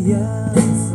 yes.